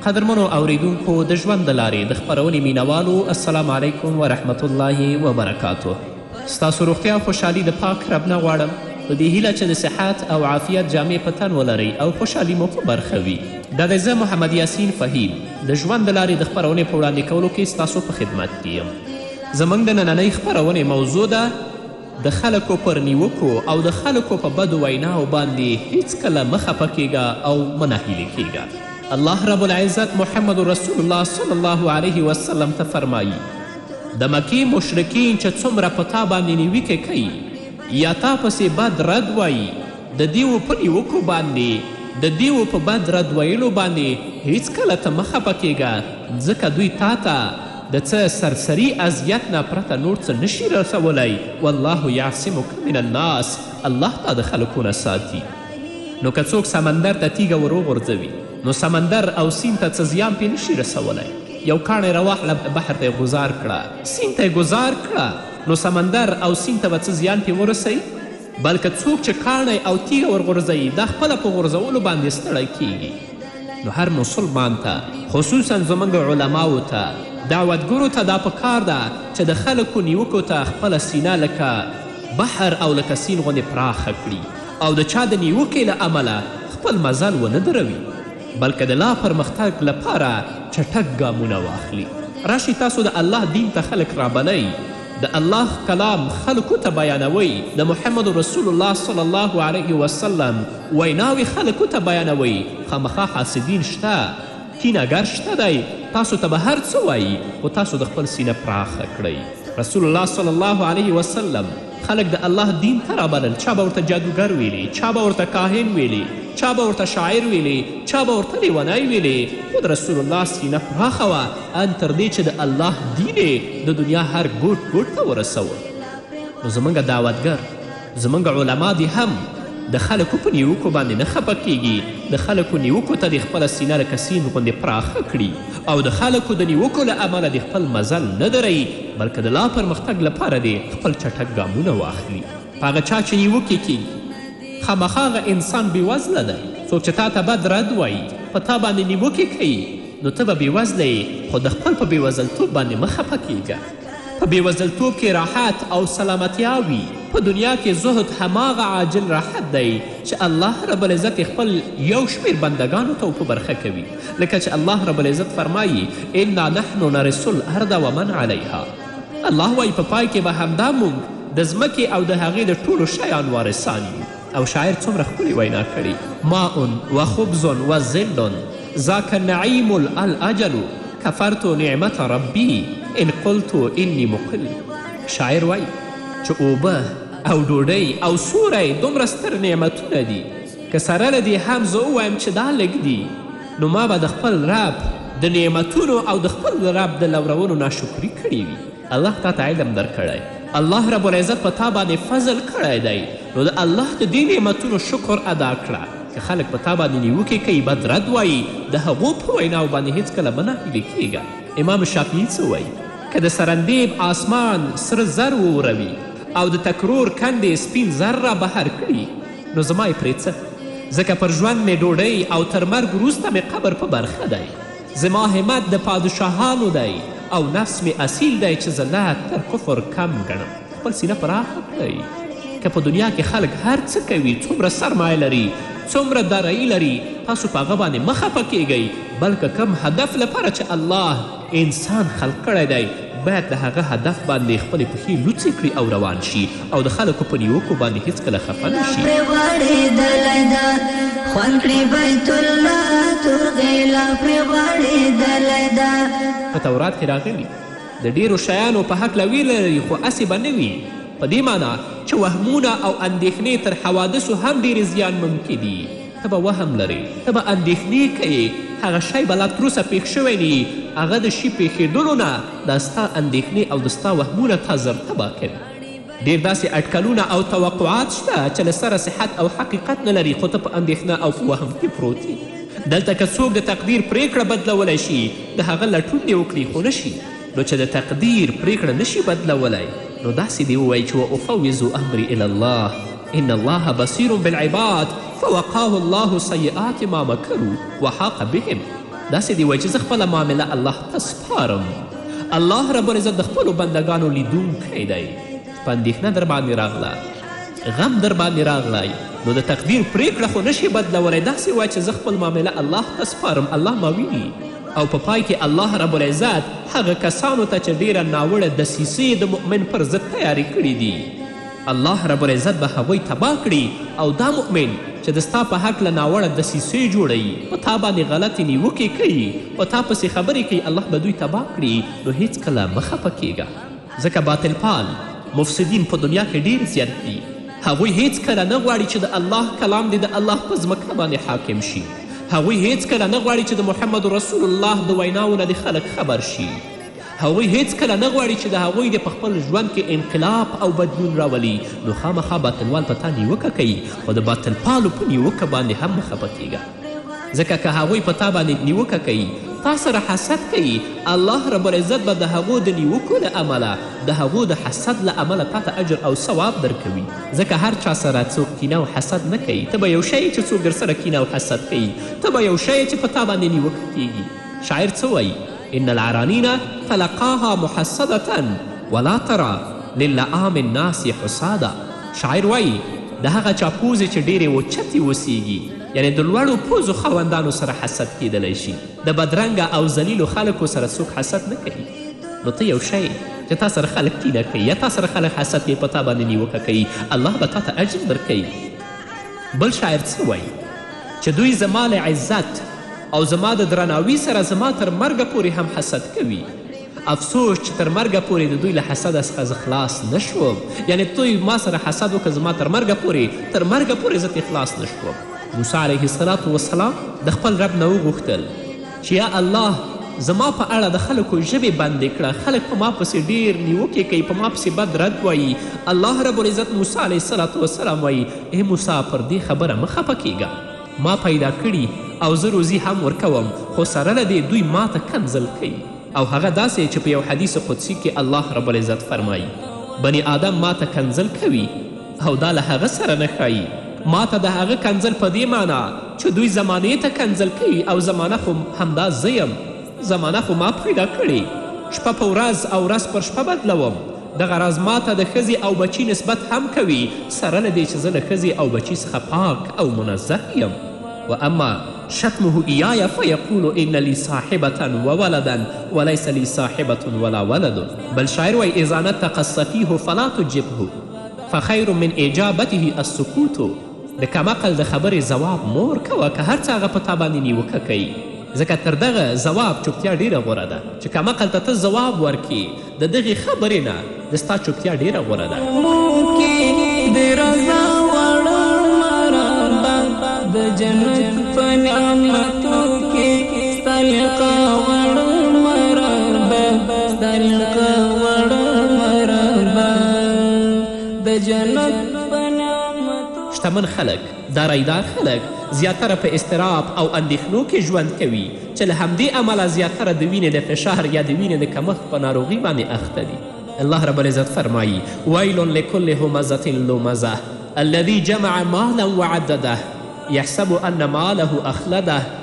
قدرمنو اوریدونکو د ژوند د لارې د خپرونې مینوالو السلام علیکم ورحمت الله وبرکاته ستاسو روغتیا او خوشحالي د پاک رب نه غواړم په دې هیله چې د صحت او عافیت جامې په تن ولرئ او خوشحالي مو په برخه وي دا دی زه محمد یاسین فهیم د ژوند د لارې د خپرونې په وړاندې کولو کې ستاسو په خدمت کې یم زموږ د نننۍ خپرونې موضوع ده د خلکو پر نیوکو او د خلکو په بدو ویناو باندې هیڅکله مه خپه کیږه او مه ناهیلې کیږه الله رب العزت محمد رسول الله صلی الله علیه وسلم ته فرمایی د مکې مشرکین چې څومره په تا باندې نیوکې کوي یا تا پسې بد رد وایي د دیو په نیوکو باندې د دیو په بد رد ویلو باندې هیڅکله ته مه خپه کیږه ځکه دوی تا ته د څه سر سري اذیت نه پرته نور څه نه شي رسولای، والله یعصمک من الناس، الله تا د خلکو نه ساتي. نو که څوک سمندر ته تیږه ور وغورځوي نو سمندر او سیند ته څه زیان پې نه شي رسولای. یو کاڼی راواخله بحر ته یې غوځار کړه، سیند ته یې ګوزار کړه نو سمندر او سیند ته به څه زیان پې ورسوي؟ بلکه څوک چې کاڼی او تیږه ورغورځوي دا خپله په غورځولو باندې ستړی کیږي نو هر مسلمان ته خصوصا زموږ علماو ته دعوتګرو ته دا په کار ده چې د خلکو نیوکو ته خپله سینه لکه بحر او لکه سیند غوندې پراخه کړي او د چا د نیوکې له امله خپل مزل ونه دروي بلکه د لا پرمختګ لپاره چټک ګامونه واخلي راشي تاسو د الله دین ته خلک رابلئ د الله کلام خلکو ته بیانوئ، د محمد رسول الله صلی الله علیه وسلم ویناوې خلکو ته بیانوئ، خامخا حاسدین شته، کینه ګر شته دی، تاسو ته به هر څه وایي، خو تاسو د خپل سینه پراخه کړئ. رسول الله صلی الله علیه وسلم خلک د الله دین ته رابلل، چا به ورته جادوګر ویلي، چا به ورته کاهن ویلي، چا به ورته شاعر ویلي، چا به ورته لیونی ویلي، خو د رسول الله سینه پراخه وه، ان تر دې چې د الله دین یې د دنیا هر ګوټ ګوټ ته ورسوه نو زموږ دعوتګر زموږ علما دې هم د خلکو په نیوکو باندې نه خپه کیږي د خلکو نیوکو ته دې خپله سینه لکه سیند غوندې پراخه کړي او د خلکو د نیوکو له امله دې خپل مزل نه دروي بلکې د لا پرمختګ لپاره دې خپل چټک ګامونه واخلي په هغه چا چې نیوکې کیږي خامخا هغه انسان بېوزله دی څوک چې تا ته بد رد وایي په تا باندې نیوکې کوي نو ته به بې وزله یې خو د خپل په بې وزلتوب باندې مه خپه کېږه. په بې وزلتوب کې راحت او سلامتیا وي. په دنیا کې زهد هماغه عاجل راحت دی چې الله رب العزت یې خپل یو شمېر بندګانو ته په برخه کوي. لکه چې الله رب العزت فرمایي، انا نحن نرث الارض ومن علیها. الله وایي په پای کې به همدا موږ د ځمکې او د هغې د ټولو شیانو وارثان یو. او شاعر څومره ښکلې وینا کړې ماء و خبز و ظل ذاک نعیم الاجل کفرت نعمت ربی ان قلت انی مقل شاعر وایي چې اوبه او ډوډۍ او سوری دومره ستر نعمتونه دي که سره له دې هم زه ووایم چې دا لږ دي نو ما به د خپل رب د نعمتونو او د خپل رب د لورونو ناشکري کړې وي الله تاته علم درکړی الله رب العزت په تا باندې فضل کړی دی نو د الله د دې نعمتونو شکر ادا کړه که خلک په تا باندې نیوکې کوي بد رد وایي د هغو په ویناو باندې هیڅکله مه ناهیلي کیږه امام شافعي څه وایي که د سرندیب آسمان سره زر ووروي او د تکرور کندې سپین زر را بهر کړي نو زما یې پرې څه ځکه پر ژوند مې ډوډۍ او تر مرګ وروسته مې قبر په برخه دی زما همت د پادشاهانو دی او نفس مې اصیل دی چې ذلت تر کفر کم ګڼم خپل سینه پراخه کړئ که په دنیا کې خلک هر څه کوي څومره سرمایه لري څومره دارایی لري تاسو په هغه باندې مه خفه کیږئ بلکه کم هدف لپاره چې الله انسان خلق کړی دی باید د هغه هدف باندې خپلې پښې لوڅې کړي او روان شي او د خلکو په نیوکو باندې هیڅکله خفه نه شي. پرې غوړېدلی ده خوند کړي بیت الله تور غیلا پرې غوړېدلی ده. په تورات کې راغلي د ډېرو شیانو په هکله ویره لري خو هسې به نه وي په دې معنا چې وهمونه او اندېښنې تر حوادثو هم ډېرې زیانمنونکې دي. ته به وهم لرې، ته به اندېښنې کوې، هغه شی به لا تروسه پېښ شوی نه يي، هغه د شي پېښېدلو نه دا ستا اندېښنې او د ستا وهمونه تا زر تباه کوي. ډېر داسې اټکلونه او توقعات شته چې له سره صحت او حقيقت نه لري، خو ته په اندېښنه او په وهم کې پروت يې. دلته که څوک د تقدير پرېکړه بدلولی شي، د هغه لټون دې وکړي، خو نه شي. نو چې د تقدير پرېکړه نه شي بدلولی، نو داسې دې ووايي چې وافوض امري الی الله. ان الله بصیر بالعباد فوقاه الله سیئات ما مکرو وحاق بهم داسې دی وایي چې زه خپله معامله الله ته سپارم الله رب العزت د خپلو بندګانو لیدونکی دی په اندېښنه در باندې راغله غم در باندې راغلی نو د تقدیر پریکړه خو نشي بدلولی داسې وایه چې زه خپل معامله الله ته سپارم الله ما ویني او په پای کې الله رب العزت هغه کسانو ته چې ډیره ناوړه دسیسې د مؤمن پر ضد تیارې کړې دي الله رب العزت به هغوی تباه کړي او دا مؤمن چې د ستا په هکله ناوړه دسیسې جوړوي، په تا باندې غلطې نیوکې کوي، په تا پسې خبرې کوي، الله به دوی تباه کړي، نو هېڅکله مه خفه کېږه، ځکه باطل پال، مفسدین، په دنیا کې ډېر زیات دي، هغوی هېڅکله نه غواړي چې د الله کلام دې د الله په ځمکه باندې حاکم شي، هغوی هېڅکله نه غواړي چې د محمد رسول الله د ویناوو نه دې خلک خبر شي. هغوی هېڅکله نه غواړي چې د هغوی دې په خپل ژوند کې انقلاب او بدلون راولي، نو خامخا باطلوال په تا نیوکه کوي، خو د باطلپالو په نیوکه باندې هم مه خپه کېږه، ځکه که هغوی په تا باندې نیوکه کوي، تا سره حسد کوي، الله رب العزت به د هغو د نیوکو له امله، د هغو د حسد له امله تا ته اجر او ثواب درکوي، ځکه هر چا سره څوک کینه او حسد نه کوي، ته به یو شی یې چې څوک درسره کینه او حسد کوي، ته به یو شی یې چې په تا باندې نیوکه کېږي. شاعر څه وایي؟ ان العرانین تلقاها محسدة ولا ترا للعام الناس حسادا شاعر وایي د هغه چا پوزې چې ډېرې اوچتې اوسیږي یعنې د لوړو پوزو خاوندانو سره حسد کیدلی شي د بدرنګه او ذلیلو خلکو سره څوک حسد نه کوي نو ته یو شی چې تا سره خلک کینه کوي یا تا سره خلک حسد کوي په تا باندې نیوکه کوي الله به تا ته اجر درکوي بل شاعر څه وایي چې دوی زما له عزت او زما د درناوي سره زما تر مرګه پورې هم حسد کوي افسوس چې تر مرګه پورې د دوی له حسده څخه زه خلاص نه شوم یعنې دوی ما سره حسد وکړه زما تر مرګه پورې تر مرګه پورې زه ترې خلاص نه شوم موسی علیه السلام د خپل رب نه وغوښتل چې یا الله زما په اړه د خلکو ژبې بندې کړه خلک په ما پسې ډیر نیوکې کوي په ما پسې بد رد وایي الله رب العزت موسی علیه السلام وسلام وایي ای موسی پر دې خبره مه خفه کیږه ما پیدا کړي او زه روزي هم ورکوم خو سره له دې دوی ما ته کنځل کوي او هغه داسې چې په یو حدیث قدسي کې الله رب العزت فرمایي بني آدم ما ته کنځل کوي او دا له هغه سره نه ښايي. ما ته د هغه کنځل په دې معنا چې دوی زمانې ته کنځل کوي او زمانه خو همدا زه یم. زمانه خو ما پیدا کړې. شپه په ورځ او ورځ پر شپه بدلوم. دغه راز ما ته د ښځې او بچي نسبت هم کوي سره له دې چې زه له ښځې او بچي څخه پاک او منزه یم. واما شتمه ایای فیقول ان لي صاحبة وولدا ولیس لي صاحبة ولا ولد. بل شاعر وایي اذا نطق السفیه فلا تجبه. فخیر من اجابته السکوت د کم عقل د خبرې ځواب مور کوه که هر څه هغه په تا باندې نیوکه کوي ځکه تر دغه ځواب چوپتیا ډیره غوره ده چې کمعقل ته ته ځواب ورکې د دغې خبرې نه د ستا چوپتیا ډیره غوره ده د جنت په نعمتو کې شتمن خلک، دارایدار خلک زیاتره په اضطراب او اندېښنو کې ژوند کوي چې له همدې امله زیاتره د وینې د فشار یا د وینې د کمښت په ناروغي باندې اخته دي. الله رب العزت فرمایي، ویل لکل همزة لمزة الذي جمع مالا وعدده یحسب ان ماله اخلده.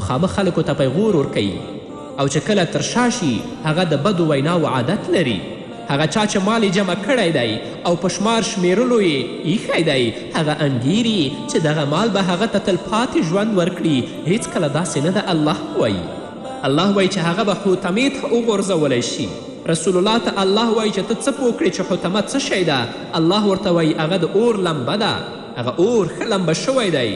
مخامخ خلکو ته پیغور ورکوي او چې کله تر شا شي هغه د بدو ویناوو عادت لري هغه چا چې مال جمع کړی دی او په شمار شمیرلو یې ایښی دی هغه انګیري چې دغه مال به هغه ته تل پاتې ژوند ورکړي هیڅکله داسې نه ده الله وایي الله وایي چې هغه به حوتمې ته وغورځولی شي رسول الله ته الله وایي چې ته څه پوه کړې چې حوتمه څه شی ده الله ورته وایي هغه د اور لمبه ده هغه اور ښه لمبه شوی دی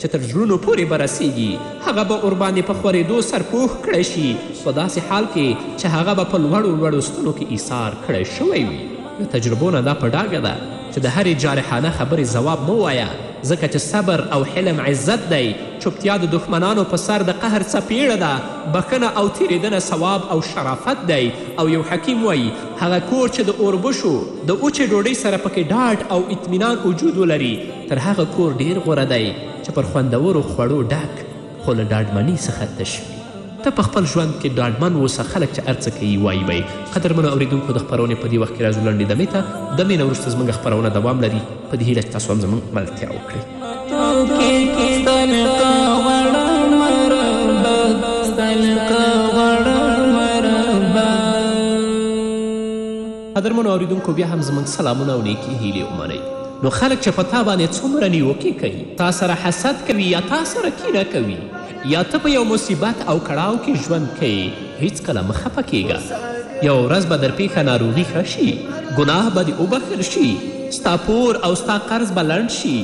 چې تر زړونو پورې به رسېږي، هغه به ورباندې په خورېدو سرپوښ کړی شي، په داسې حال کې چې هغه به په لوړو لوړو ستنو کې ایسار کړی شوی وي. له تجربو نه دا په ډاګه ده چې د هرې جارحانه خبرې ځواب مه وایه، ځکه چې صبر او حلم عزت دی، چوپتیا د دښمنانو په سر د قهر څپېړه ده، بښنه او تېرېدنه ثواب او شرافت دی او یو حکیم وایي، هغه کور چې د اوربشو د وچې ډوډۍ سره پکې ډاډ او اطمینان وجود ولري، تر هغه کور ډېر غوره دی چې پر خوندورو خوړو ډک خو له ډاډمنۍ څخه تش وي. ته په خپل ژوند کې ډاډمن اوسه، خلک چې هر څه کوي وايي به یې. قدرمنو اورېدونکو، د خپرونې په دې وخت کې راځو لنډې دمې ته. دمې نه وروسته زموږ خپرونه دوام لري، په دې هیله چې تاسو هم زموږ ملتیا وکړئ. قدرمنو اوریدونکو بیا هم زموږ سلامونه او نیکې هیلې ومنئ نو خلک چې په تا باندې څومره نیوکې کوي تا سره حسد کوي یا تا سره کینه کوي یا ته په یو مصیبت او کړاو کې ژوند کوي هیڅکله مه خفه کیږه یوه ورځ به در پیښه ناروغي ښه شي ګناه به دې وبخښل شي ستا پور او ستا قرض به لنډ شي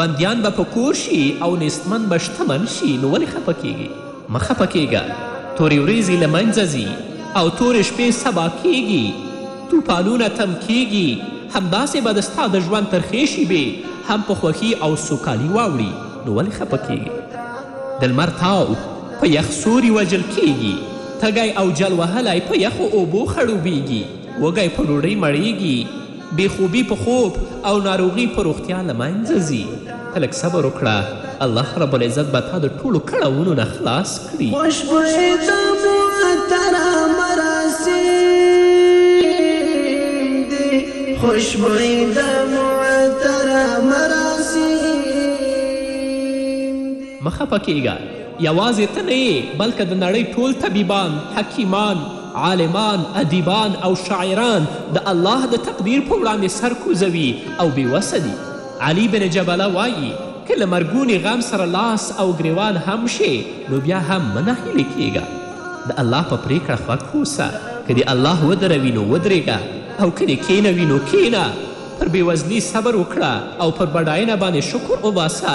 بندیان به په کور شي او نیستمن به شتمن شي نو ولې خفه کیږي مه خپه کېږه تورې ورېځې له منځه ځي او تورې شپې سبا کېږي توپانونه تم کېږي همداسې به د ستا د ژوند ترخې شیبې هم په خوښي او سوکالي واوړي نو ولې خپه کېږي د لمر تاو په یخ سوري وژل کېږي تږی او جل وهلی په یخو اوبو خړوبېږي وږی په ډوډۍ مړېږي بې خوبي په خوب او ناروغي په روغتیا له منځه ځي. ته لږ صبر وکړه، الله رب العزت به تا د ټولو کړاوونو نه خلاص کړي. خوشبوی د معطره مراسیم دی خوشبوی د معطره مراسیم دی. مه خپه کېږه، یوازې ته نه یې، بلکه د نړۍ ټول طبیبان، حکیمان، عالمان، ادیبان او شاعران د الله د تقدیر په وړاندې سر کوزوي او بې وسه دي. علي بن جبله وایي، که له مرګوني غم سره لاس او ګرېوان هم شې، نو بیا هم مه ناهیلې کېږه. د الله په پرېکړه خوښ اوسه، که دې الله ودروي نو ودرېږه او که دې کېنوي نو کېنه. پر بېوزلي صبر وکړه او پر بډاینه باندې شکر وباسه،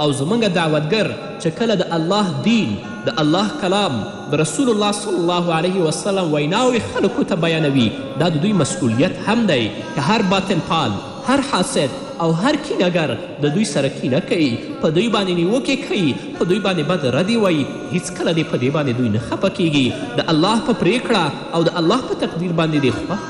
او زمونږ دعوتګر چې کله د الله دین، د الله کلام، د رسول الله صلی الله علیه وسلم ویناوې خلکو ته بیانوي دا د دوی مسؤلیت هم دی که هر باطل پال، هر حاسد او هر کینه ګر د دوی سره کینه کوي، په دوی باندې نیوکې کوي، په دوی باندې بد ردې وایي، هیڅکله دې په دې باندې دوی نه خپه کیږي، د الله په پریکړه او د الله په تقدیر باندې دې خوښ.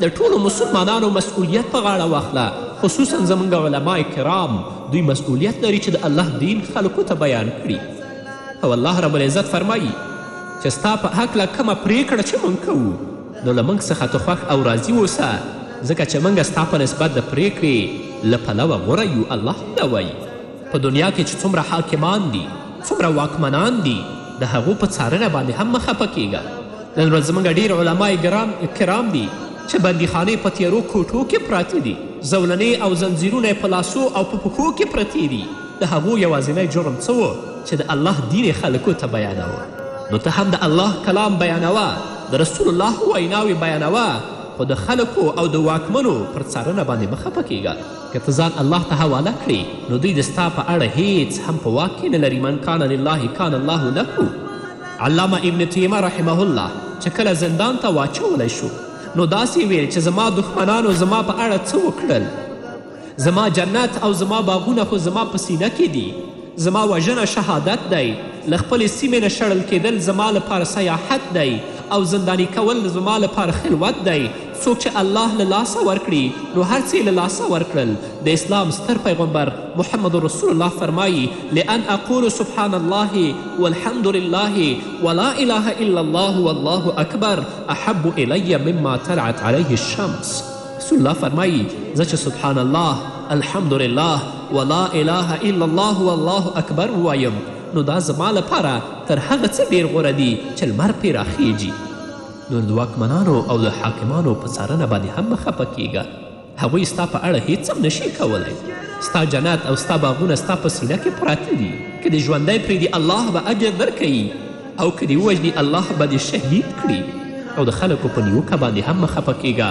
د ټولو مسلمانانو مسؤلیت په غاړه واخله خصوصا زمونږ علماء کرام دوی مسؤلیت لري چې د الله دین خلکو ته بیان کړي او الله رب العزت فرمایي چې ستا په هکله کومه پریکړه چې مونږ کوو نو له مونږ څخه ته خوښ او راضي اوسه ځکه چې مونږ ستا په نسبت د پریکړې له پلوه غوره یو الله هم دا وایي په دنیا کې چې څومره حاکمان دي څومره واکمنان دي د هغو په څارنه باندې هم مه خفه کیږه نن ورځ زموږ ډېر علماء ګرام کرام دي چې بندیخانې په تیرو کوټو کې پراته دي، زولنې او زنځیرونه یې په لاسو او په پښو کې پرتې دي، د هغو یوازینی جرم څه و چې د الله دین یې خلکو ته بیانوه. نو ته هم د الله کلام بیانوه، د رسول الله ویناوې بیانوه، خو د خلکو او د واکمنو پر څارنه باندې مه خپه کېږه. که ته ځان الله ته حواله کړې نو دوی د ستا په اړه هېڅ هم په واک کې نه لري، من کان لله کان الله له. علامه ابن تیمه رحمه الله چې کله زندان ته واچولی شو نو داسې ویل چې زما دښمنانو زما په اړه څه وکړل زما جنت او زما باغونه خو زما په سینه کې دي زما وژنه شهادت دی له خپلې سیمې نه شړل کېدل زما لپاره سیاحت دی او زنداني کول زما لپاره خلوت دی څوک چې الله له لاسه ورکړي نو هر څه یې له لاسه ورکړل د اسلام ستر پیغمبر محمد رسول الله فرمایي لان اقول سبحان الله والحمد لله ولا اله الا الله والله اکبر احب الی مما طلعت علیه الشمس رسول الله فرمایي زه چې سبحان الله الحمد لله ولا اله الا الله والله اکبر ووایم نو دا زما لپاره تر هغه څه ډیر غوره دي چې لمر پرې راخیږي نور دواکمنانو او د حاکمانو په څارنه باندې هم مه خپه کېږه، هغوی ستا په اړه هېڅ هم نه شي کولای، ستا جنت او ستا باغونه ستا په سینه کې پراته دي، که دې ژوندی پرېږدي الله به اجر درکوي او که دې ووژني الله به دې شهید کړي. او د خلکو په نیوکه باندې هم مه خپه کېږه،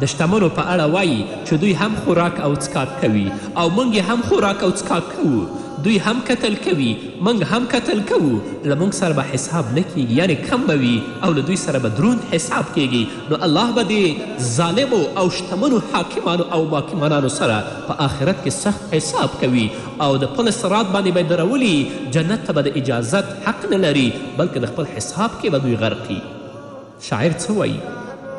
د شتمنو په اړه وايي چې دوی هم خوراک او څکاک کوي او موږ یې هم خوراک او څکاک کوو، دوی هم کتل کوي، موږ هم کتل کوو، له موږ سره به حساب نه کېږي، یعنې کم به وي او له دوی سره به دروند حساب کېږي، نو الله به دې ظالمو او شتمنو حاکمانو او ماکمانانو سره په آخرت کې سخت حساب کوي او د پل صراط باندې به یې درولي، جنت ته به د اجازت حق نه لري، بلکې د خپل حساب کې به دوی غرقي. شاعر څه وایي؟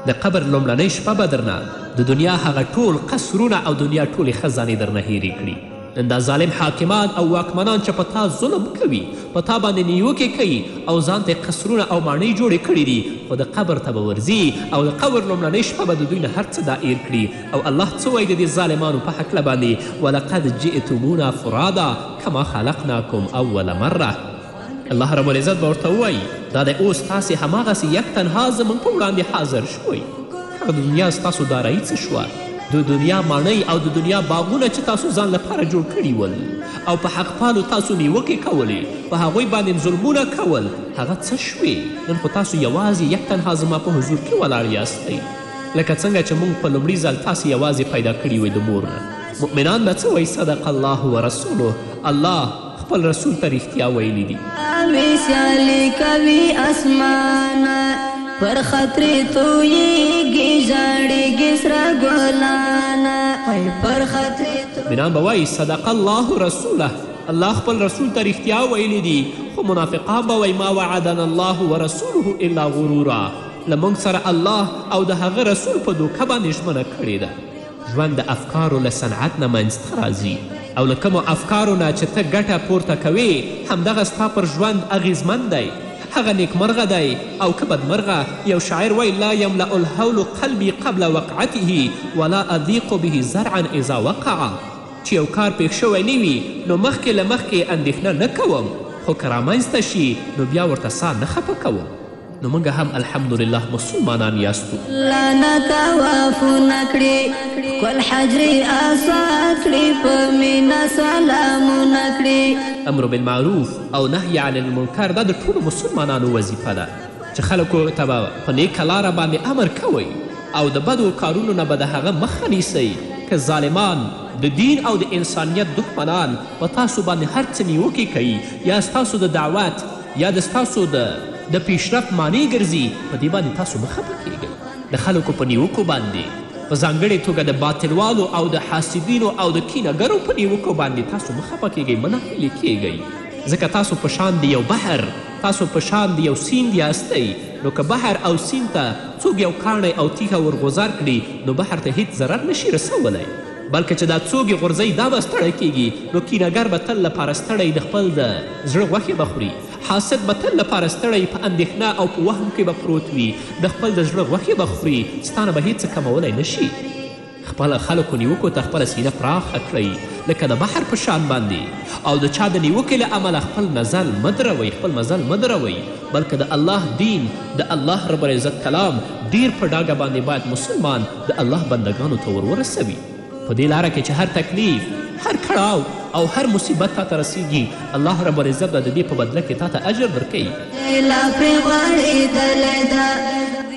د قبر لومړنۍ شپه به درنه د دنیا هغه ټول قصرونه او دنیا ټولې خزانې درنه هېرې کړي. نن دا ظالم حاکمان او واکمنان چې په تا ظلم کوي، په تا باندې نیوکې کوي او ځان ته یې قصرونه او ماڼۍ جوړې کړې دي، خو د قبر ته به ورځي او د قبر لومړنۍ شپه به د دوی نه هر څه دایر کړي او الله څه وایي د دې ظالمانو په هکله باندې، ولقد جئتمونا فرادا کما خلقناکم اول مره. الله رب العزت به ورته ووایي دا دی اوس تاسې هماغسې یک تنها زموږ په وړاندې حاضر شوئ هغه د دنیا ستاسو دارایی څه شوه د دنیا ماڼۍ او د دنیا باغونه چې تاسو ځان لپاره جوړ کړي ول او په حق پالو تاسو نیوکې کولې په هغوی باندې ظلمونه کول هغه څه شوې نن خو تاسو یوازې یک تنها زما په حضور کې ولاړ یاستئ لکه څنګه چې موږ په لومړي ځل تاسې یوازې پیدا کړي وئ د مور نه مؤمنان به څه وایي صدق الله ورسوله الله خپل رسول ته رښتیا ویلي دي. مې سیالي کوي اسمانه پر خطرې تویږي ژاړیږي سره ګلانه پر خطرې مینان به وایي صدق الله رسوله الله خپل رسول ته رښتیا ویلي دي خو منافقان به وایي ما وعدنا الله ورسوله الا غرورا له موږ سره الله او د هغه رسول په دوکه باندې ژمنه کړې ده ژوند د افکارو له صنعت نه منځته راځي او له کومو افکارو نه چې ته ګټه پورته کوې همدغه ستا پر ژوند اغیزمن دی هغه نیکمرغه دی او که بدمرغه یو شاعر وایي لا یملا الهول قلبی قبل وقعته ولا اذیق به زرعا اذا وقع چې یو کار پیښ شوی نه وي نو مخکې له مخکې اندېښنه نه کوم خو که رامنځته شي نو بیا ورته ساه نه خپه کوم نو موږ هم الحمدلله مسلمانان یاستو. الله نه طوافونه کړي ښکل حجري اسوا کړي په مینه سلامونه کړي. امر بالمعروف او نهی عن المنکر دا د ټولو مسلمانانو وظیفه ده چې خلکو ته به په نیکه لاره باندې امر کوئ او د بدو کارونو نه به د هغه مخه نیسئ که ظالمان د دین او د انسانیت دښمنان په تاسو باندې هر څه نیوکې کوي یا ستاسو د دعوت یا د ستاسو د د پیشرفت مانع ګرځي، په دې باندې تاسو مه خپه کیږئ. د خلکو په نیوکو باندې، په ځانګړې توګه د باطلوالو او د حاسدینو او د کینه ګرو په نیوکو باندې تاسو مه خپه کیږئ، مه ناهیلي کیږئ، ځکه تاسو په شان د یو بحر، تاسو په شان د یو سیند یاستئ، نو که بحر او سیند ته څوک یو کاڼی او تیږه ورغوځار کړي، نو بحر ته هیڅ ضرر نشي رسولی. بلکه چې دا څوګې غورځی دا به ستړی کېږي نو کینه ګر به تل لپاره ستړی د خپل د زړه غوښې به خوري حاسد به تل لپاره ستړی په اندېښنه او په وهم کې به پروت وي د خپل د زړه غوښې به خوري ستا نه به هېڅ کمولی نه شي خپل خلکو نیوکو ته خپله سینه پراخه کړئ لکه د بحر په شان باندې او د چا د نیوکې له امله خپل نزل مه دروئ خپل مزل مه دروئ بلکه د الله دین د الله رب العزت کلام ډیر په ډاګه باندې باید مسلمان د الله بندګانو ته ورورسوي په دې لاره کې چې هر تکلیف هر کړاو او هر مصیبت تا ته رسیږي الله رب العزت به د دې په بدله کې تا ته اجر درکوي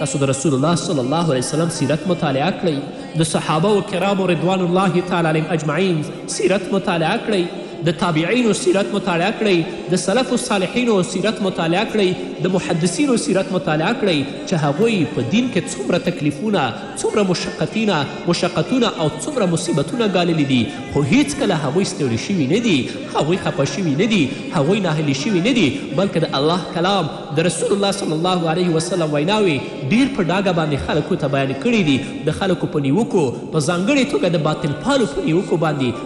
تاسو د رسول الله صلی الله علیه وسلم سیرت مطالعه کړئ د صحابه و کرامو رضوان الله تعالی علیهم اجمعین سیرت مطالعه کړئ د تابعینو سیرت مطالعه کړئ د سلف الصالحینو سیرت مطالعه کړئ د محدثینو سیرت مطالعه کړئ چې هغوی په دین کې څومره تکلیفونه، څومره مشقتینه، مشقتونه او څومره مصیبتونه ګاللي دي، خو هیڅکله هغوی ستړي شوي نه دي، هغوی خپه شوي نه دي، هغوی ناهیلي شوي نه دي، بلکې د الله کلام، د رسول الله صلی الله علیه وسلم ویناوې ډېر په ډاګه باندې خلکو ته بیان کړي دي، د خلکو په نیوکو، په ځانګړې توګه د باطل پالو په نیوکو باندې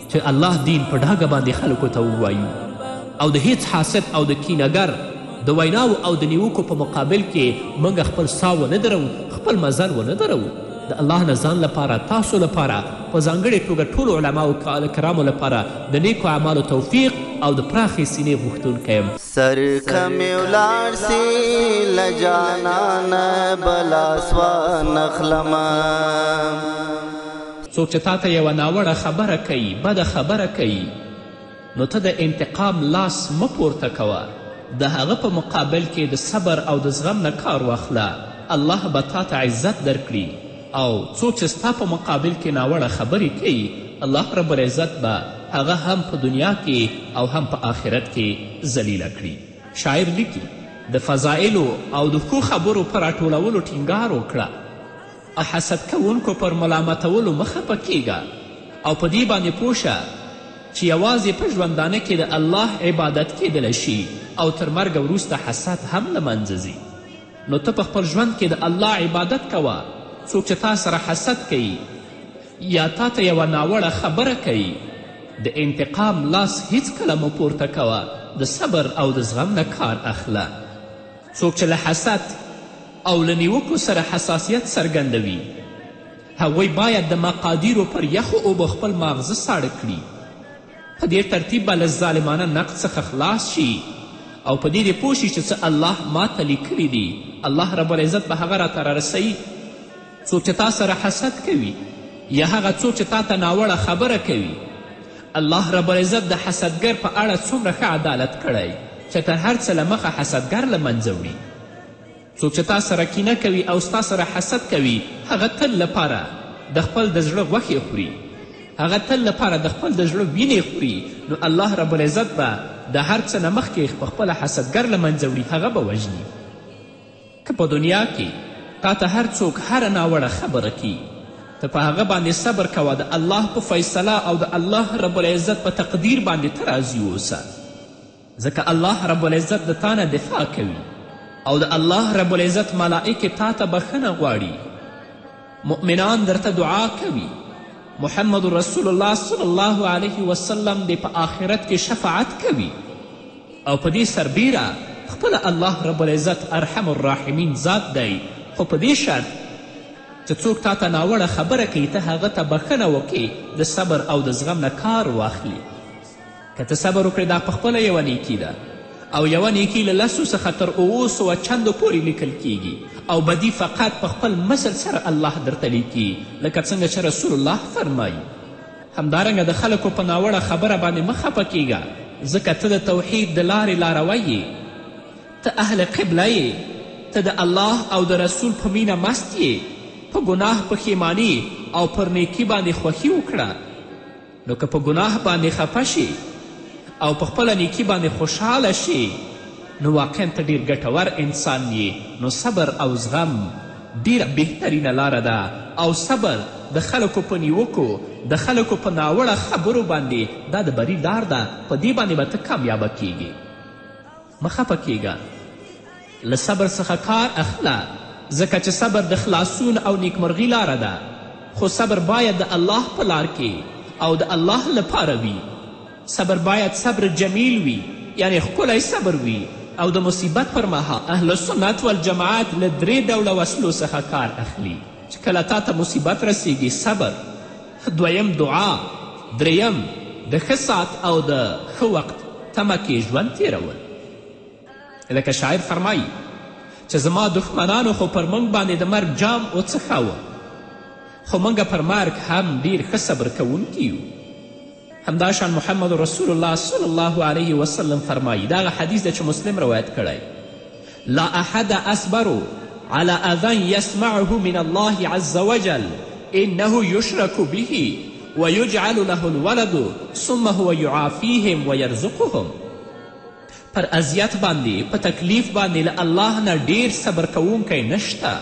چې الله دین په ډاګه باندې خلکو ته ووایو او د هیڅ حاسد او د کینهګر د ویناو او د نیوکو په مقابل کې موږ خپل سا ونه درو خپل مزل ونه درو د الله نه ځان لپاره تاسو لپاره په ځانګړې توګه ټولو علماو کرامو لپاره د نیکو اعمالو توفیق او د پراخې سینې غوښتونکی یم سر کمی ولار سی لجانان بلاسوا نخلمه څوک چې تاته یوه ناوړه خبره کوي، بده خبره کوي، نو ته د انتقام لاس مه پورته کوه، د هغه په مقابل کې د صبر او د زغم نه کار واخله، الله به تاته عزت درکړي او څوک چې ستا په مقابل کې ناوړه خبرې کوي، الله رب العزت به هغه هم په دنیا کې او هم په آخرت کې ذلیله کړي. شاعر لیکي، د فضایلو او د ښو خبرو په راټولولو ټینګار وکړه، د حسد کوونکو پر ملامتولو مه خپه کېږه او په دې باندې پوه شه چې یوازې په ژوندانه کې د الله عبادت کېدلی شي او تر مرګه وروسته حسد هم له منځه ځي نو ته په خپل ژوند کې د الله عبادت کوه څوک چې تا سره حسد کوي یا تا ته یوه ناوړه خبره کوي د انتقام لاس هیڅکله مه پورته کوه د صبر او د زغم نه کار اخله څوک چې له حسد او له نیوکو سره حساسیت څرګندوي هغوی باید د مقادیرو پر یخو اوبو خپل ماغزه ساړه کړي په دې ترتیب به له ظالمانه نقد څخه خلاص شي او په دې دې پوه شي چې څه الله ما ته لیکلي دي الله رب العزت به هغه راته رارسوي څوک چې تا سره حسد کوي یا هغه څوک چې تا ته ناوړه خبره کوي الله رب العزت د حسدګر په اړه څومره ښه عدالت کړی چې تر هر څه له مخه حسدګر له منځه وړي. څوک چې تا سره کینه کوي او ستا سره حسد کوي هغه تل لپاره د خپل د زړه غوښې خوري هغه تل لپاره د خپل د زړه وینې خوري نو الله رب العزت به د هر څه نه مخکې په خپله حسدګر له منځه وړي هغه به وژني که په دنیا کې تا ته هر څوک هره ناوړه خبره کي ته په هغه باندې صبر کوه د الله په فیصله او د الله رب العزت په تقدیر باندې ته راضي اوسه ځکه الله رب العزت د تا نه دفاع کوي او د الله رب العزت ملائکې تا ته بخښنه غواړي مؤمنان درته دعا کوي. محمد رسول الله صلی الله علیه وسلم دې په آخرت کې شفاعت کوي او په دې سربیره خپله الله رب العزت ارحم الراحمین ذات دی خو په دې شرط چې څوک تا ته ناوړه خبره کوي ته هغه ته بښنه وکړې د صبر او د زغم نه کار واخلي که ته صبر وکړې دا پخپله یوه نیکي ده او یوه نیکي له لسو څخه تر اوو سوه چندو پورې لیکل کیږي او بدي فقط په خپل مثل سره الله درته لیکي لکه څنګه چې رسول الله فرمایي همدارنګه د خلکو په ناوړه خبره باندې مه خفه کیږه ځکه ته د توحید د لارې لاروی یې ته اهل قبله یې ته د الله او د رسول په مینه مست یې په ګناه پښیماني او پر نیکي باندې خوښي وکړه نو که په ګناه باندې خپه شې او په خپله نیکي باندې خوشحاله شې نو واقعا ته ډیر ګټور انسان یې نو صبر او زغم ډیره بهترینه لاره ده او صبر د خلکو په نیوکو د خلکو په ناوړه خبرو باندې دا د بري لار ده په دې باندې به ته کامیابه کیږې مه خفه کېږه، له صبر څخه کار اخله، ځکه چې صبر د خلاصون او نېکمرغي لاره ده، خو صبر باید د الله په لار کې او د الله لپاره وي. صبر باید صبر جمیل وي، یعنې ښکلی صبر وي او د مصیبت پر مهال. اهلسنت والجماعت له درې ډوله وسلو څخه کار اخلي، چې کله تا ته مصیبت رسېږي، صبر، دویم دعا، دریم د ښه ساعت او د ښه وقت تمه کې ژوند تیرول. لکه شاعر فرمایی چې زما دښمنانو خو پر مونږ باندې د مرګ جام وڅښاوه خو مونږ پر مرګ هم ډیر ښه صبر کوونکي یو. همداشان محمد رسول الله صلی الله علیه وسلم فرمایی دا هغه حدیث ده چې مسلم روایت کړی لا احد اصبر على اذا يسمعه من الله عز وجل انه يشرك به ويجعل له الولد ثم هو يعافيهم ويرزقهم پر اذیت باندې په تکلیف باندې له الله نه ډیر صبر کوونکی نشته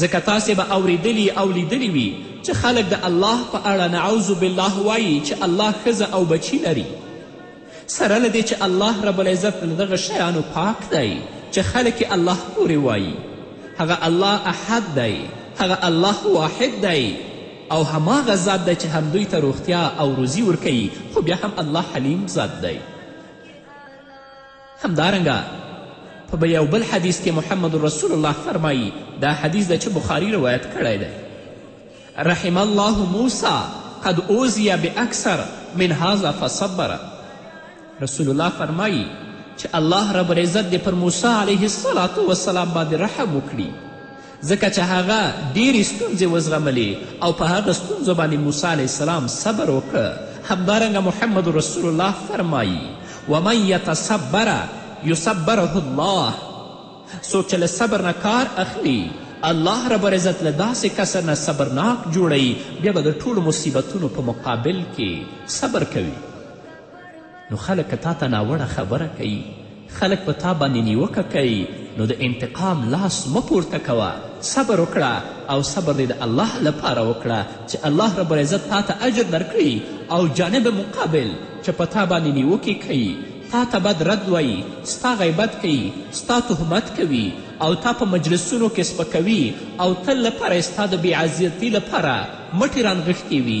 ځکه تاسې به اورېدلي او لیدلي وي چې خلک د الله په اړه نعوذ بالله وایي چې الله ښځه او بچي لري سره له دې چې الله رب العزت له دغه شیانو پاک دی چې خلک یې الله پورې وایي هغه الله احد دی هغه الله واحد دی او هماغه ذات دی چې هم دوی ته روغتیا او روزي ورکوي خو بیا هم الله حلیم ذات دی همدارنګه په به یو بل حدیث کې محمد رسول الله فرمایی دا حدیث ده چې بخاری روایت کړی دی رحم الله موسی قد اوزیه باکثر من هذا فصبر رسول الله فرمایی چې الله رب العزت دې پر موسی علیه السلام باندې رحم وکړي ځکه چې هغه ډېرې ستونزې وزغملې او په هغه ستونزو باندې موسی علیه السلام صبر وکړ. همدارنګه محمد رسول الله فرمایي، ومن یتصبر یصبره الله، څوک چې له صبر نه کار اخلي، الله رب العزت له داسې کس نه صبرناک جوړوي، بیا به د ټولو مصیبتونو په مقابل کې صبر کوي. نو خلک که تا ته ناوړه خبره کوي، خلک په تا باندې نیوکه کوي، نو د انتقام لاس مه پورته کوه، صبر وکړه او صبر دې د الله لپاره وکړه چې الله رب العزت تا ته اجر درکړي او جانب مقابل چې په تا باندې نیوکې کوي، تا ته بد رد وایي، ستا غیبت کوي، ستا تهمت کوي او تا په مجلسونو کې سپکوي او تل لپاره یې ستا د بې عزتي لپاره مټې رانغښتې وي،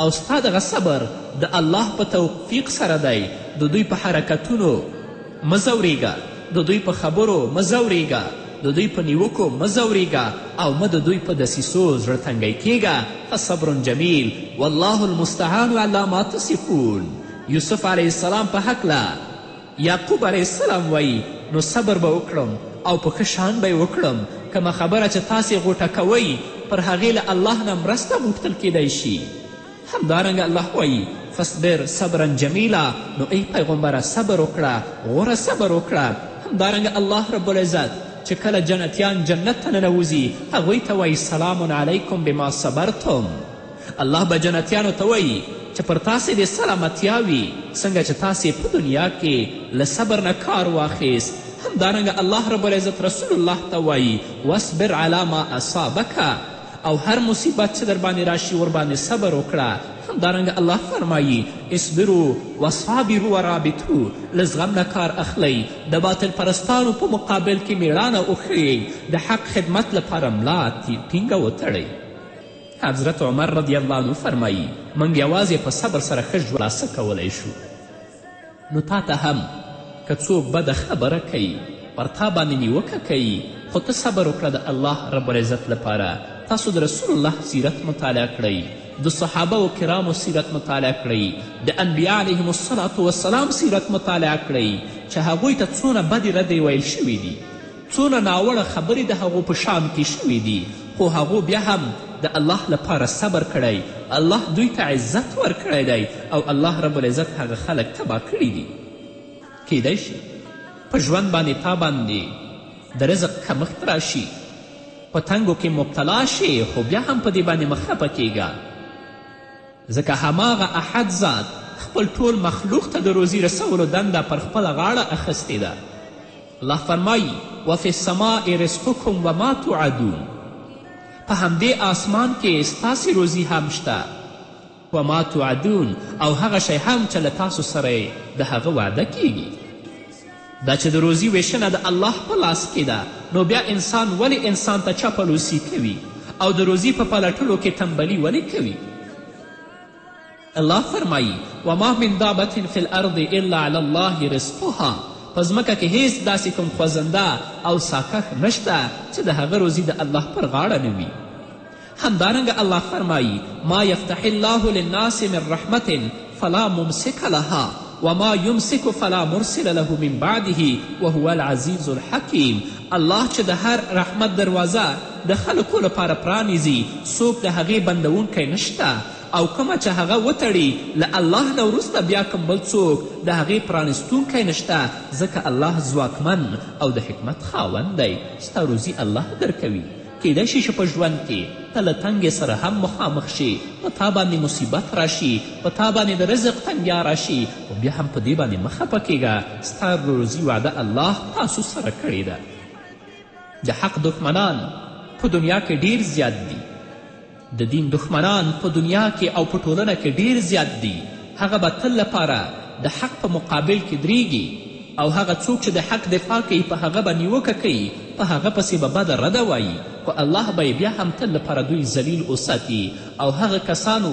او ستا دغه صبر د الله په توفیق سره دی، د دوی په حرکتونو مه ځورېږه، د دوی په خبرو مه ځورېږه، د دوی په نیوکو مه ځورېږه او مه د دوی په دسیسو زړه تنګی کېږه، فصبر جمیل والله المستعان علی ما تصفون، یوسف علیه السلام په هکله یعقوب علیه السلام وایي، نو صبر به وکړم او په ښه شان به یې وکړم، کومه خبره چې تاسې غوټه کوئ پر هغې له الله نه مرسته غوښتل کیدای شي. همدارنګه الله وایي، فاصبر صبرا جمیلا نو ای پیغمبره صبر وکړه، غوره صبر وکړه. همدارنګه الله رب العزت چې کله جنتیان جنت ته ننوځي هغوی ته وایي، سلام علیکم بما صبرتم. الله به جنتیانو ته وایي چې پر تاسې دې سلامتیا وي، څنګه چې تاسې په دنیا کې له صبر نه کار واخیست. همدارنګه الله رب العزت رسول الله ته وایي، واصبر علی ما اصابک، او هر مصیبت چې درباندې راشي ورباندې صبر وکړه. همدارنګه الله فرمایي، اصبرو وصابرو ورابطو، له زغم نه کار اخلئ، د باطل پرستانو په مقابل کې مېړانه وښیئ، د حق خدمت لپاره ملا ټینګه وتړئ. حضرت عمر رضی الله عنه فرمایی موږ یوازې په صبر سره ښه ژوند ترلاسه کولی شو نو تا ته هم که څوک بده خبره کوي پر تا باندې نیوکه کوي خو ته صبر وکړه د الله رب العزت لپاره تاسو د رسول الله سیرت مطالعه کړئ د صحابه و کرامو سیرت مطالعه کړئ د انبیا علیهم الصلاة والسلام سیرت مطالعه کړئ چې هغوی ته څونه بدې ردې ویل شوي دي څونه ناوړه خبرې د هغو په شان کې شوې دي، خو هغو بیا هم د الله لپاره صبر کړی، الله دوی ته عزت ورکړی دی او الله رب العزت هغه خلک تباه کړي دي. کیدای شي په ژوند باندې تا باندې د رزق کمښت راشي، په تنګو کې مبتلا شې، خو بیا هم په دې باندې مه خپه کیږه، ځکه هماغه احد ذات خپل ټول مخلوق ته د روزي رسولو دنده پر خپله غاړه اخیستې ده. الله فرمايي، وفي السماء رزقکم وما توعدون، په همدې آسمان کې ستاسې روزي هم شته، وما توعدون، او هغه شی هم چې له تاسو سره یې د هغه وعده کیږي. دا چې د روزي ویشنه د الله په لاس کې ده نو بیا انسان ولې انسان ته چاپلوسي کوي او د روزي په پلټلو کې تنبلي ولې کوي؟ الله فرمايي، وما من دابة في الارض الا علی الله رزقها، په ځمکه کې هېڅ داسې کوم خوځنده او ساکښ نشته چې د هغه روزي د الله پر غاړه نه وي. همدارنګه الله فرمايي، ما یفتح الله للناس من رحمة فلا ممسک لها وما یمسک فلا مرسل له من بعده وهو العزیز الحکیم، الله چې د هر رحمت دروازه د خلکو لپاره پرانیزي، څوک د هغې بندوونکی نشته او کومه چې هغه وتړي، له الله نه وروسته بیا کوم بل څوک د هغې پرانیستونکی نشته، ځکه الله ځواکمن او د حکمت خاوند دی. ستا روزي الله درکوي، کیدای شي چې په ژوند کې ته له تنګې سره هم مخامخ شې، په تا باندې مصیبت راشي، په تا باندې د رزق تنګیا راشي، خو بیا هم په دې باندې مه خپه کیږه، ستا روزي وعده الله تاسو سره کړې ده. د حق دښمنان په دنیا کې ډیر زیات دي د دین دښمنان په دنیا کې او په ټولنه کې ډیر زیات دي هغه به تل لپاره د حق په مقابل کې دریږي او هغه څوک چې د حق دفاع کوي په هغه به نیوکه کوي په هغه پسې به بده رده وایي خو الله به یې بیا هم تل لپاره دوی ذلیل وساتي او هغه کسانو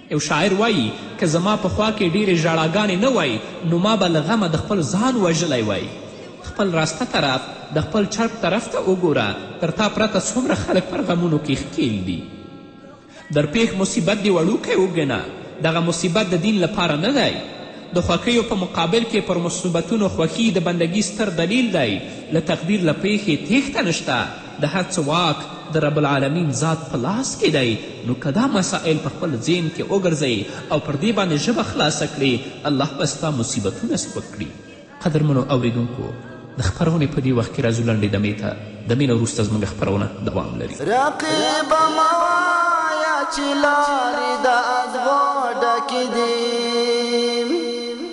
یو شاعر وایي، که زما په خوا کې ډېرې ژړاګانې نه وای، نو ما به له غمه د خپل ځان وژلی وای. خپل راسته طرف، د خپل چپ طرف ته وګوره، تر تا پرته څومره خلک پر غمونو کې ښکېل دي. در پېښ مصیبت دې وړوکی وګنه، دغه مصیبت د دین لپاره نه دی. د خوښیو په مقابل کې پر مصوبتونو خوښي د بندګي ستر دلیل دی، له تقدیر له پېښې تېښته نشته. د هر څه واک د رب العالمین ذات په لاس کې دی، نو که دا مسایل په خپل ذهن کې وګرځئ او پر دې باندې ژبه خلاصه کړې، الله به ستا مصیبتونه سپک کړي. قدرمنو اورېدونکو! د خپرونې په دې وخت کې راځو لنډې دمې ته، دمې نه وروسته زموږ خپرونه دوام لري. رقیبه مه وایه چې لارې د ازغو ډکې دي.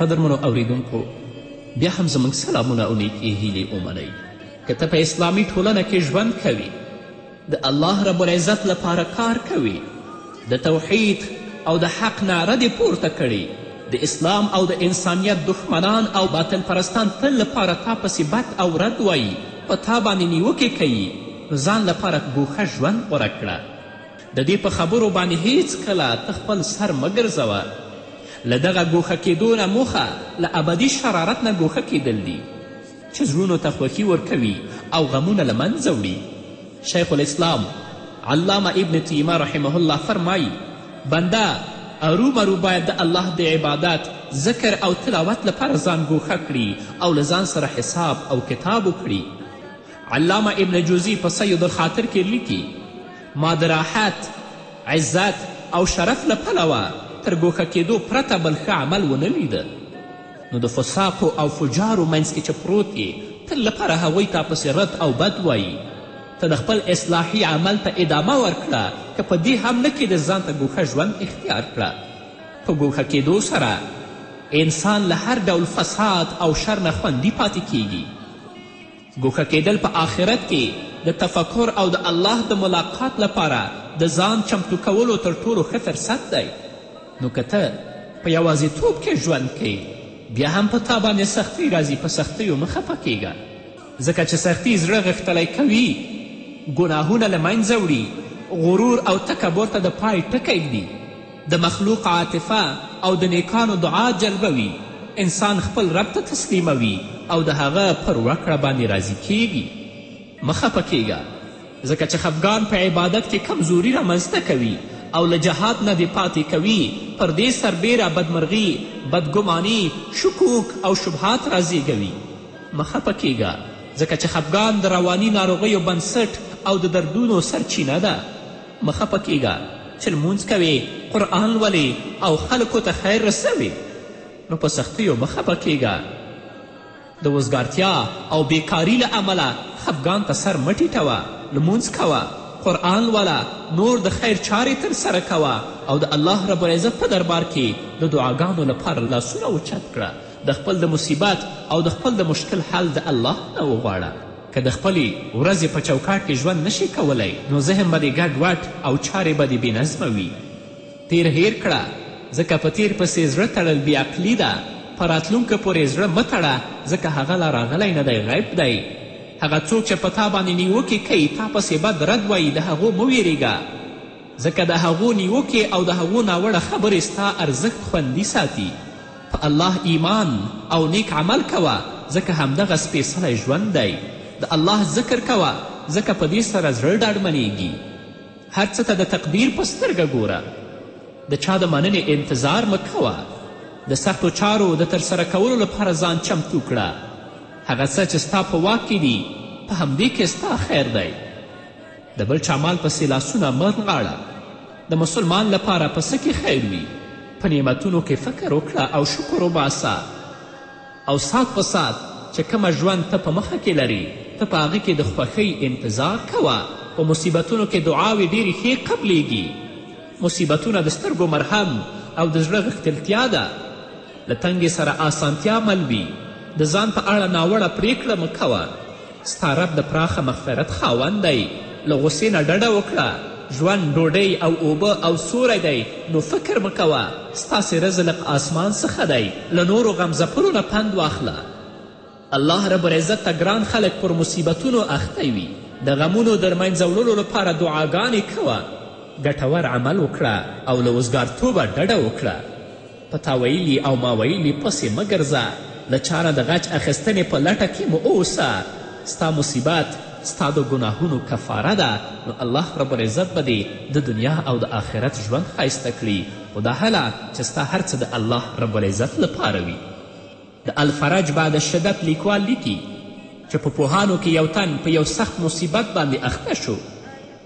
قدرمنو اوریدونکو بیا هم زموږ سلامونه او نیکې هیلې ومنئ که ته په اسلامي ټولنه کې ژوند کوي د الله رب العزت لپاره کار کوي د توحید او د حق نعره دې پورته کړي د اسلام او د انسانیت دښمنان او باطل پرستان تل لپاره تا پسې بد او رد وایي په تا باندې نیوکې کوي نو ځان لپاره ګوښه ژوند غوره کړه د دې په خبرو باندې هېڅکله ته خپل سر مه ګرځوه. له دغه ګوښه کېدو نه موخه له ابدي شرارت نه ګوښه کېدل دي چې زړونو ته خوښي ورکوي او غمونه له منځه وړي. شیخ الاسلام علامه ابن تیمه رحمه الله فرمایي، بنده ارومرو باید د الله د عبادت، ذکر او تلاوت لپاره ځان ګوښه کړي او له ځان سره حساب او کتاب وکړي. علامه ابن جوزي په صید الخاطر کې لیکي، ما د راحت، عزت او شرف له پلوه تر ګوښه کېدو پرته بل ښه عمل ونه لید، نو د فساقو او فجارو منځ کې چې پروت یې تل لپاره هغوی تا پسې رد او بد وایي. ته د خپل اصلاحي عمل ته ادامه ورکړه، که په دې هم نه کېدې ځان ته ګوښه ژوند اختیار کړه. په ګوښه کېدو سره انسان له هر ډول فساد او شر نه خوندي پاتې کېږي. ګوښه کېدل په آخرت کې د تفکر او د الله د ملاقات لپاره د ځان چمتو کولو تر ټولو ښه فرصت دی. نو که ته په یوازېتوب کې ژوند کوې، بیا هم په تا باندې سختۍ راځي، په سختیو مه خپه کېږه، ځکه چې سختي زړه غښتلی کوي، ګناهونه له منځه وړي، غرور او تکبر ته د پای ټکی ږدي، د مخلوق عاطفه او د نېکانو دعا جلبوي، انسان خپل رب ته تسلیموي او د هغه پر وکړه باندې راضي کېږي. مه خفه کېږه، ځکه چې خفګان په عبادت کې کمزوري رامنځته کوي او له جهاد نه دې پاتې کوي، پر دې سربېره بدمرغي، بدګماني، شکوک او شبهات رازېږوي. مه خفه کېږه، ځکه چې خفګان د رواني ناروغیو بنسټ او د دردونو سرچینه ده. مه خفه کېږه چې لمونځ کوې، قرآن لولې او خلکو ته خیر رسوې، نو په سختیو مه خفه کېږه. د وزګارتیا او بېکاري له امله خفګان ته سر مه ټیټوه، لمونځ کوه، قرآن لوله، نور د خیر چارې ترسره کوه او د الله رب العزت په دربار کې د دعاګانو لپاره لاسونه اوچت کړه. د خپل د مصیبت او د خپل د مشکل حل د الله نه وغواړه. که د خپلې ورځې په چوکاټ کې ژوند نه شې کولی، نو ذهن به دې ګډ وډ او چارې به دې بې نظمه وي. تېر هېر کړه، ځکه په تېر پسې زړه تړل بې عقلي ده. په راتلونکي پورې زړه مه تړه، ځکه هغه لا راغلی نه دی، غیب دی. هغه څوک چې په تا باندې نیوکې کوي، تا پسې بد رد وایي، د هغو مه وېرېږه. ځکه د هغو نیوکې او د هغو ناوړه خبرې ستا ارزښت خوندي ساتي. په الله ایمان او نیک عمل کوه ځکه همدغه سپېڅلی ژوند دی. د الله ذکر کوه ځکه په دې سره زړه ډاډمنېږي. هر څه ته د تقدیر په سترګه ګوره. د چا د مننې انتظار مه کوه. د سختو چارو د ترسره کولو لپاره ځان چمتو کړه. هغه څه چې ستا په واک کې دي په همدې کې ستا خیر دی. د بل چا مال پسې لاسونه مه غاړه د مسلمان لپاره په څه کې خیر وي په نعمتونو کې فکر وکړه او شکر وباسه او ساعت په ساعت چې کومه ژوند ته په مخه کې لري ته په هغه کې د خوښۍ انتظار کوه په مصیبتونو کې دعاوې ډېرې ښې قبلیږي مصیبتونه د سترګو مرهم او د زړه غښتلتیا ده له تنګې سره آسانتیا مل وي د ځان په اړه ناوړه پریکړه مه کوه ستا رب د پراخه مغفرت خاوند دی، له غصې نه ډډه وکړه، ژوند ډوډۍ او اوبه او سوری دی، نو فکر مه کوه، ستاسې رزلق آسمان څخه دی، له نورو غمځپلو نه پند واخله، الله رب العزت ته ګران خلک پر مصیبتونو اخته وي، د غمونو در منځه وړلو لپاره دعاګانې کوه، ګټور عمل وکړه او له اوزګارتوبه ډډه وکړه. په تا ویلي او ما ویلي پسې مه ګرځه، له چا نه د غچ اخیستنې په لټه کې مه اوسه، ستا مصیبت ستا د ګناهونو کفاره ده، نو الله رب العزت به دې د دنیا او د آخرت ژوند ښایسته کړي، خو دا هله چې ستا هر څه د الله رب العزت لپاره وي. د الفرج بعد شدت لیکوال لیکي چې په پوهانو کې یو تن په یو سخت مصیبت باندې اخته شو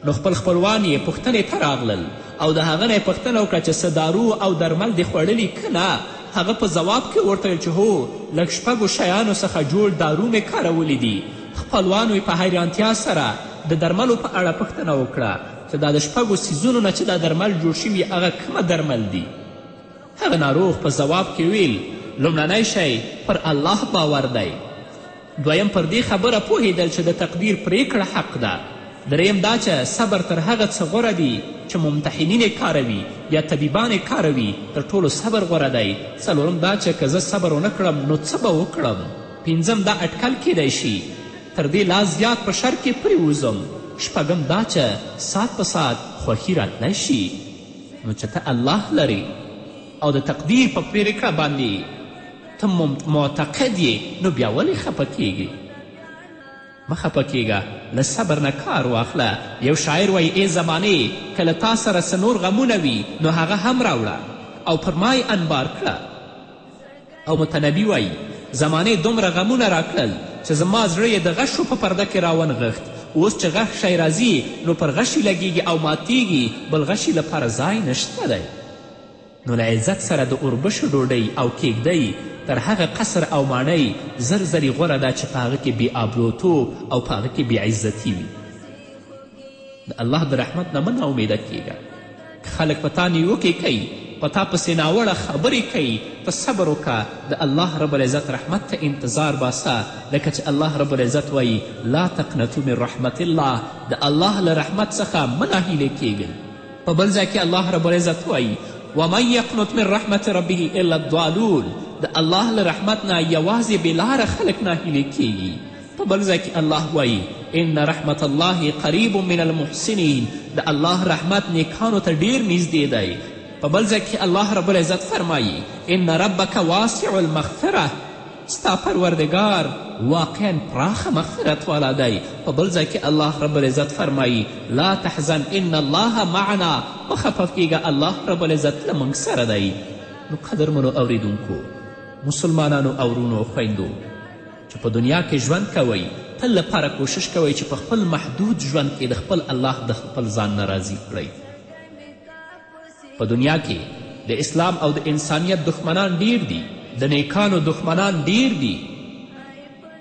نو خپل خپلوان یې پوښتنې ته راغلل او د هغه نه یې پوښتنه وکړه چې څه دارو او درمل دې خوړلي که نه هغه په ځواب کې ورته ویل چې هو لږ شپږو شیانو څخه جوړ دارو مې کارولي دي خپلوانو یې په حیرانتیا سره د درملو په اړه پوښتنه وکړه چې دا د شپږو څیزونو نه چې دا درمل جوړ شوي هغه کومه درمل دي هغه ناروغ په ځواب کې ویل، لومړنی شی پر الله باور دی، دویم پر دې خبره پوهېدل چې د تقدیر پرېکړه حق ده، درېیم دا چې صبر تر هغه څه غوره دي چې ممتحنین یې کاروي یا طبیبان یې کاروي، تر ټولو صبر غوره دی، څلورم دا چې که زه صبر ونه کړم نو څه به وکړم، پنځم دا اټکل کېدای شي تر دې لا زیات په شر کې پرېوځم، شپږم دا چې ساعت په ساعت خوښي راتلای شي. نو چې ته الله لرې او د تقدیر په پرېکړه باندې یې ته معتقد یې نو بیا ولې خپه کیږې؟ مه خپه کیږه له صبر نه کار واخله یو شاعر وایي ای زمانې که له تا سره څه نور غمونه وي نو هغه هم راوړه او پر ما یې انبار کړه. او متنبي وايي، زمانې دومره غمونه راکړل چې زما زړه یې د غشو په پرده کې راونغښت، اوس چې غښی راځي نو پر غشي لګېږي او ماتېږي، بل غشي لپاره ځای نشته دی. نو له عزت سره د اوربشو ډوډۍ او کېږدۍ تر هغه قصر او ماڼۍ زر ځلي غوره ده چې په هغه کې بې آبروتوب او په هغه کې بې عزتي وي. د الله د رحمت نه مه ناامیده کیږه که خلک په تا نیوکې کوي په تا پسې ناوړه خبرې کوي ته صبر وکه د الله رب العزت رحمت ته انتظار باسه لکه چې الله رب العزت وایي لا تقنتو من رحمت الله د الله له رحمت څخه مه ناهیلې کیږئ په بل ځای کې الله رب العزت وایي ومن یقنت من رحمت ربه الا الضالون د الله له رحمت نه یوازې بېلاره خلک ناهیلې کیږي په بل ځای کې الله وایي، ان رحمت الله قریب من المحسنین، د الله رحمت نیکانو ته ډیر نږدې دی. په بل ځای کې الله رب العزت فرمایي، ان ربک واسع المغفره، ستا پروردګار واقعا پراخه مغفرت والا دی. په بل ځای کې الله رب العزت فرمایي، لا تحزن ان الله معنا، مه خفه کیږه الله رب العزت له موږ سره دی. نو قدرمنو اوریدونکو، مسلمانانو او وروڼو او خویندو! چې په دنیا کې ژوند کوئ تل لپاره کوشش کوئ چې په خپل محدود ژوند کې د خپل الله د خپل ځان نه راضي کړئ. په دنیا کې د اسلام او د انسانیت دښمنان ډیر دي، د نیکانو دښمنان ډیر دي،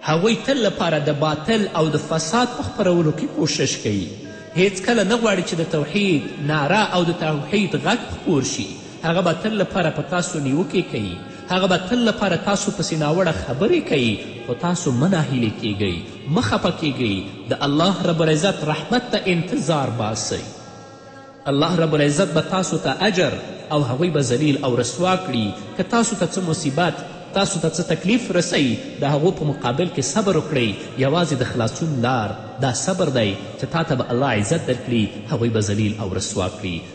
هغوی تل لپاره د باطل او د فساد په خپرولو کې کوشش کوي، هیڅکله نه غواړي چې د توحید نعره او د توحید غږ خپور شي، هغه به تل لپاره په تاسو نیوکې کوي، هغه به تل لپاره تاسو پسې ناوړه خبرې کوي، خو تاسو مه ناهیلې کیږئ، مه خپه کیږئ، د الله رب العزت رحمت ته انتظار باسئ، الله رب العزت به تاسو ته اجر او هغوی به ذلیل او رسوا کړي، که تاسو ته څه مصیبت، تاسو ته څه تکلیف رسوي، د هغو په مقابل کې صبر وکړئ، یوازې د خلاصون لار دا صبر دی، چې تاته به الله عزت درکړي، هغوی به ذلیل او رسوا کړي.